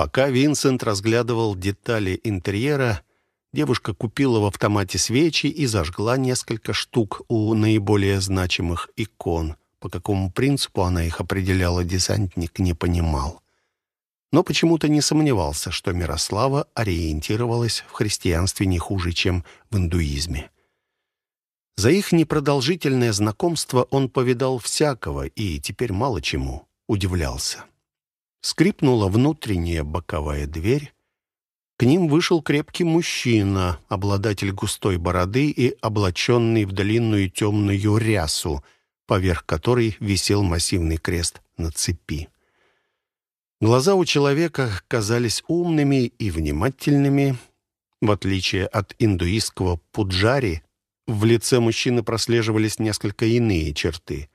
Пока Винсент разглядывал детали интерьера, девушка купила в автомате свечи и зажгла несколько штук у наиболее значимых икон. По какому принципу она их определяла, десантник не понимал. Но почему-то не сомневался, что Мирослава ориентировалась в христианстве не хуже, чем в индуизме. За их непродолжительное знакомство он повидал всякого и теперь мало чему удивлялся. Скрипнула внутренняя боковая дверь. К ним вышел крепкий мужчина, обладатель густой бороды и облаченный в длинную темную рясу, поверх которой висел массивный крест на цепи. Глаза у человека казались умными и внимательными. В отличие от индуистского пуджари, в лице мужчины прослеживались несколько иные черты.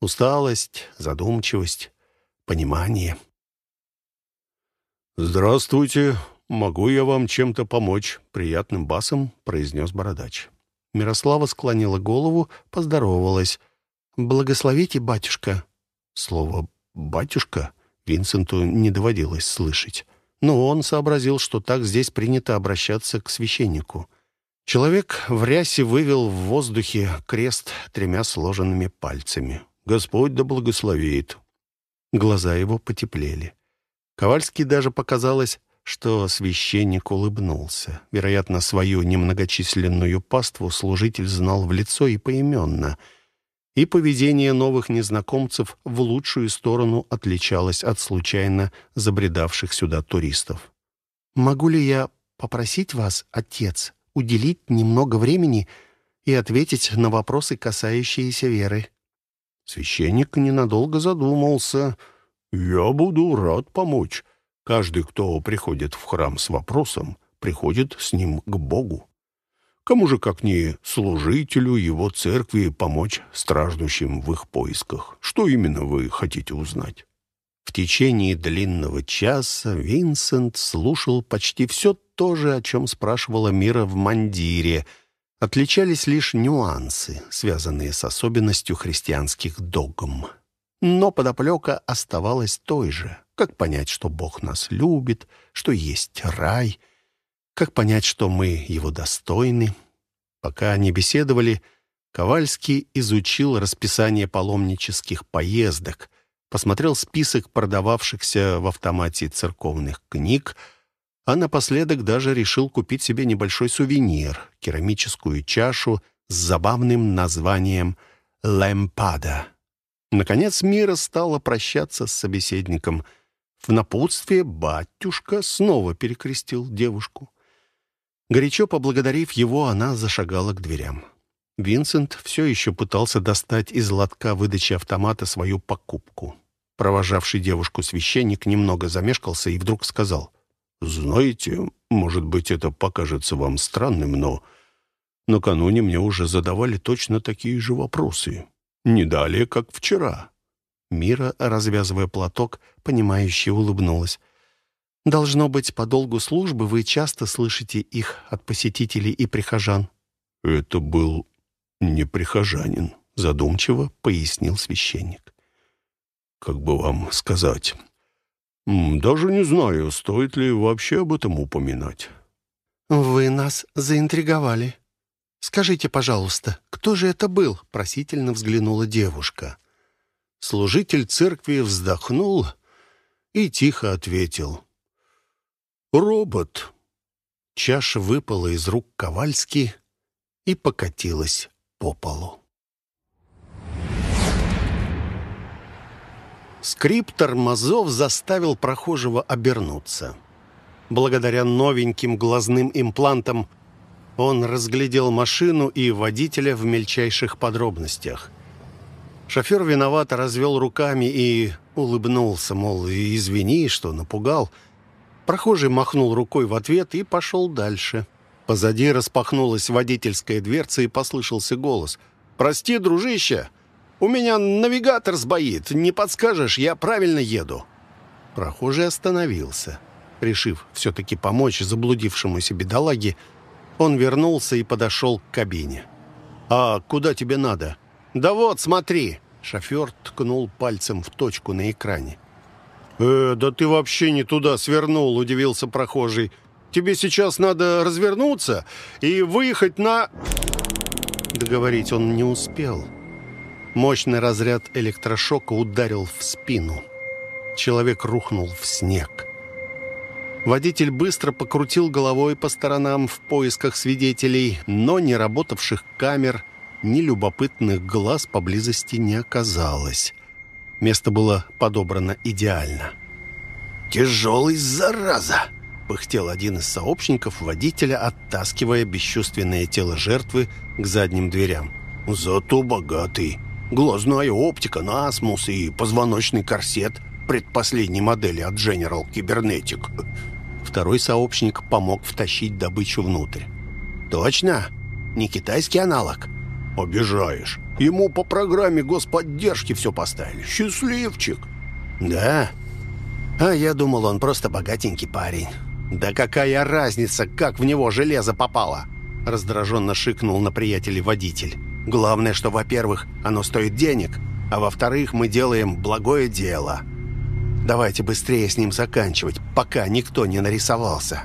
Усталость, задумчивость, понимание — «Здравствуйте. Могу я вам чем-то помочь?» — приятным басом произнес бородач. Мирослава склонила голову, поздоровалась. «Благословите, батюшка». Слово «батюшка» Винсенту не доводилось слышать. Но он сообразил, что так здесь принято обращаться к священнику. Человек в рясе вывел в воздухе крест тремя сложенными пальцами. «Господь да благословит». Глаза его потеплели. Ковальский даже показалось, что священник улыбнулся. Вероятно, свою немногочисленную паству служитель знал в лицо и поименно, и поведение новых незнакомцев в лучшую сторону отличалось от случайно забредавших сюда туристов. «Могу ли я попросить вас, отец, уделить немного времени и ответить на вопросы, касающиеся веры?» Священник ненадолго задумался — «Я буду рад помочь. Каждый, кто приходит в храм с вопросом, приходит с ним к Богу. Кому же, как не служителю его церкви, помочь страждущим в их поисках? Что именно вы хотите узнать?» В течение длинного часа Винсент слушал почти все то же, о чем спрашивала Мира в Мандире. Отличались лишь нюансы, связанные с особенностью христианских догм. Но подоплека оставалась той же. Как понять, что Бог нас любит, что есть рай? Как понять, что мы его достойны? Пока они беседовали, Ковальский изучил расписание паломнических поездок, посмотрел список продававшихся в автомате церковных книг, а напоследок даже решил купить себе небольшой сувенир — керамическую чашу с забавным названием «Лэмпада». Наконец Мира стала прощаться с собеседником. В напутствие батюшка снова перекрестил девушку. Горячо поблагодарив его, она зашагала к дверям. Винсент все еще пытался достать из лотка выдачи автомата свою покупку. Провожавший девушку священник немного замешкался и вдруг сказал, «Знаете, может быть, это покажется вам странным, но накануне мне уже задавали точно такие же вопросы. Не далее, как вчера». Мира, развязывая платок, понимающе улыбнулась. «Должно быть, по долгу службы вы часто слышите их от посетителей и прихожан». «Это был не прихожанин», — задумчиво пояснил священник. «Как бы вам сказать? Даже не знаю, стоит ли вообще об этом упоминать». «Вы нас заинтриговали», «Скажите, пожалуйста, кто же это был?» — просительно взглянула девушка. Служитель церкви вздохнул и тихо ответил. «Робот». Чаша выпала из рук Ковальски и покатилась по полу. Скрип тормозов заставил прохожего обернуться. Благодаря новеньким глазным имплантам он разглядел машину и водителя в мельчайших подробностях. Шофер виновато развел руками и улыбнулся, мол, извини, что напугал. Прохожий махнул рукой в ответ и пошел дальше. Позади распахнулась водительская дверца и послышался голос. «Прости, дружище, у меня навигатор сбоит. Не подскажешь, я правильно еду». Прохожий остановился. Решив все-таки помочь заблудившемуся бедолаге, он вернулся и подошел к кабине. «А куда тебе надо?» «Да вот, смотри!» Шофер ткнул пальцем в точку на экране. «Э, да ты вообще не туда свернул», — удивился прохожий. «Тебе сейчас надо развернуться и выехать на...» Договорить он не успел. Мощный разряд электрошока ударил в спину. Человек рухнул в снег. Водитель быстро покрутил головой по сторонам в поисках свидетелей, но ни работавших камер, ни любопытных глаз поблизости не оказалось. Место было подобрано идеально. «Тяжелый, зараза!» — пыхтел один из сообщников водителя, оттаскивая бесчувственное тело жертвы к задним дверям. «Зато богатый. Глазная оптика, насмус и позвоночный корсет предпоследней модели от General Cybernetic». Второй сообщник помог втащить добычу внутрь. «Точно? Не китайский аналог?» «Обижаешь. Ему по программе господдержки все поставили. Счастливчик!» «Да? А я думал, он просто богатенький парень». «Да какая разница, как в него железо попало?» Раздраженно шикнул на приятелей водитель. «Главное, что, во-первых, оно стоит денег, а во-вторых, мы делаем благое дело. Давайте быстрее с ним заканчивать, пока никто не нарисовался».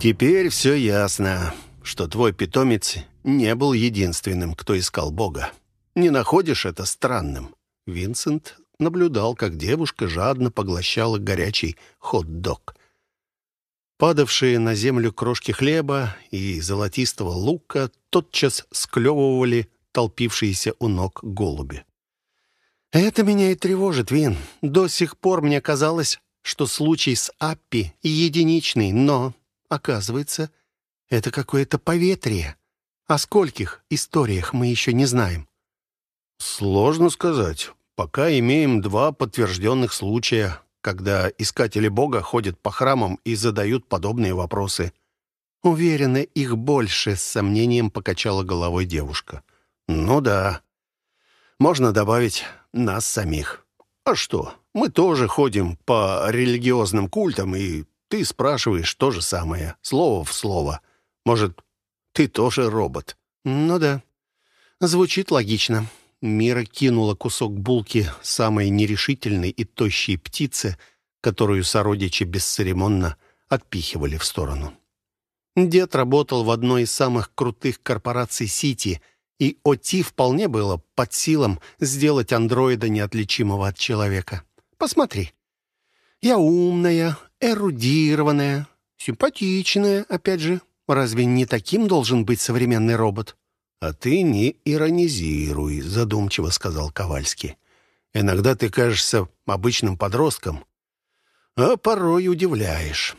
Теперь все ясно что твой питомец не был единственным, кто искал Бога. Не находишь это странным?» Винсент наблюдал, как девушка жадно поглощала горячий хот-дог. Падавшие на землю крошки хлеба и золотистого лука тотчас склевывали толпившиеся у ног голуби. «Это меня и тревожит, Вин. До сих пор мне казалось, что случай с Аппи единичный, но, оказывается, — это какое-то поветрие. О скольких историях мы еще не знаем?» «Сложно сказать. Пока имеем два подтвержденных случая, когда искатели Бога ходят по храмам и задают подобные вопросы». «Уверена, их больше», — с сомнением покачала головой девушка. «Ну да. Можно добавить нас самих. А что, мы тоже ходим по религиозным культам, и ты спрашиваешь то же самое, слово в слово». Может, ты тоже робот?» «Ну да. Звучит логично». Мира кинула кусок булки самой нерешительной и тощей птицы, которую сородичи бесцеремонно отпихивали в сторону. Дед работал в одной из самых крутых корпораций Сити, и ОТИ вполне было под силам сделать андроида неотличимого от человека. Посмотри. Я умная, эрудированная, симпатичная, опять же, Разве не таким должен быть современный робот? А ты не иронизируй, задумчиво сказал Ковальский. Иногда ты кажешься обычным подростком, а порой удивляешь.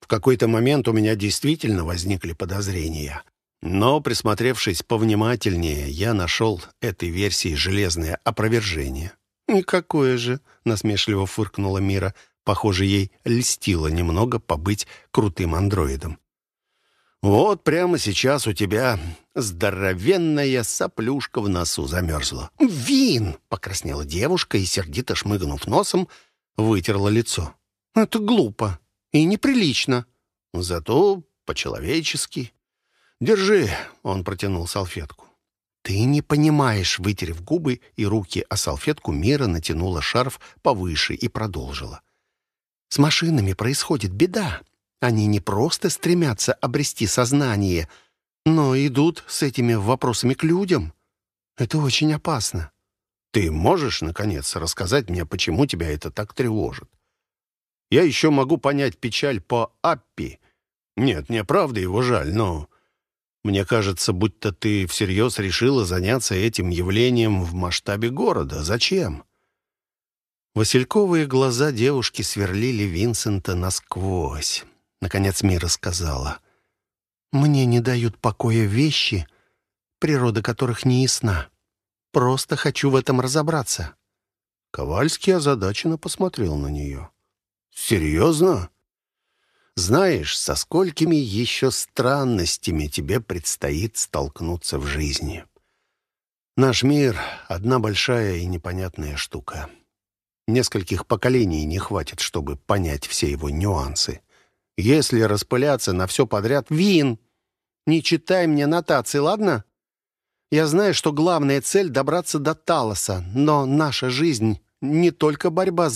В какой-то момент у меня действительно возникли подозрения. Но, присмотревшись повнимательнее, я нашел этой версии железное опровержение. «Никакое же!» — насмешливо фыркнула Мира. Похоже, ей льстило немного побыть крутым андроидом. Вот прямо сейчас у тебя здоровенная соплюшка в носу замерзла. «Вин!» — покраснела девушка и, сердито шмыгнув носом, вытерла лицо. «Это глупо и неприлично. Зато по-человечески. Держи!» — он протянул салфетку. «Ты не понимаешь», — вытерев губы и руки, а салфетку Мира натянула шарф повыше и продолжила. «С машинами происходит беда. Они не просто стремятся обрести сознание, но идут с этими вопросами к людям. Это очень опасно. Ты можешь, наконец, рассказать мне, почему тебя это так тревожит? Я еще могу понять печаль по Аппи. Нет, мне правда его жаль, но... Мне кажется, будто ты всерьез решила заняться этим явлением в масштабе города. Зачем?» Васильковые глаза девушки сверлили Винсента насквозь. Наконец Мира сказала. «Мне не дают покоя вещи, природа которых не ясна. Просто хочу в этом разобраться». Ковальский озадаченно посмотрел на нее. «Серьезно? Знаешь, со сколькими еще странностями тебе предстоит столкнуться в жизни. Наш мир — одна большая и непонятная штука. Нескольких поколений не хватит, чтобы понять все его нюансы. Если распыляться на все подряд... Вин! Не читай мне нотации, ладно? Я знаю, что главная цель — добраться до Талоса, но наша жизнь — не только борьба с